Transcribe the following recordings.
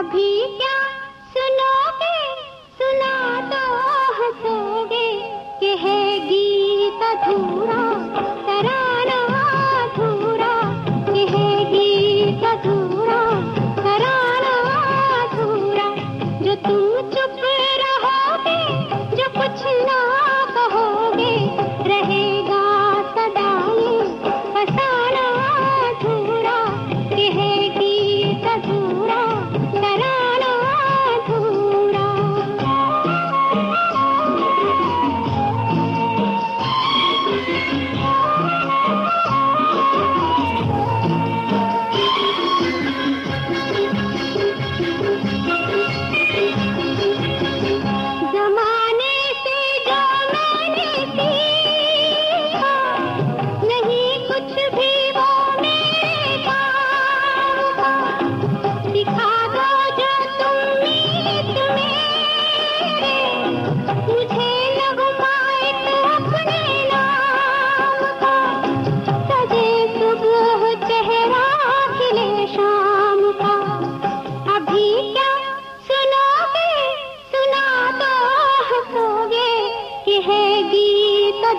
अभी क्या सुनोगे? सुना तो हंसोगे यह गीत तो अधूरा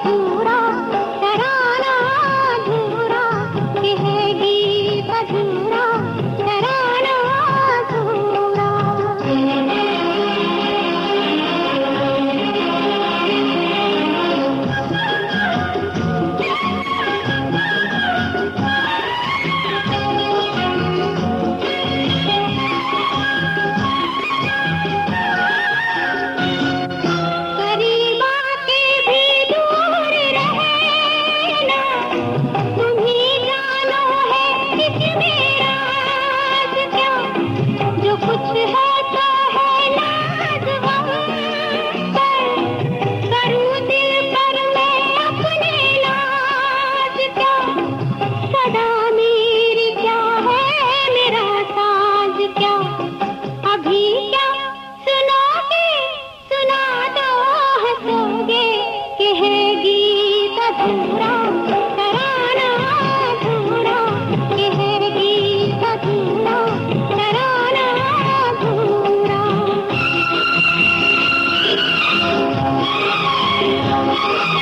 dura.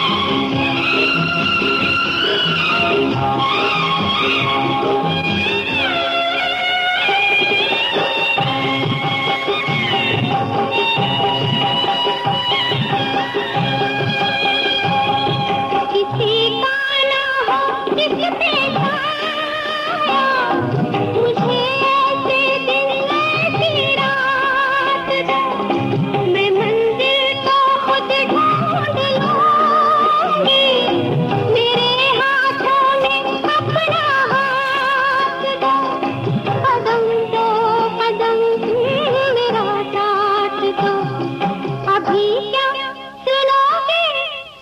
Thank you.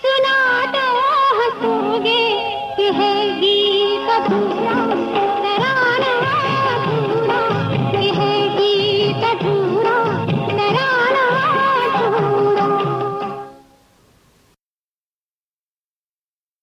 सुना तो हंसोगे यह गीत अधूरा।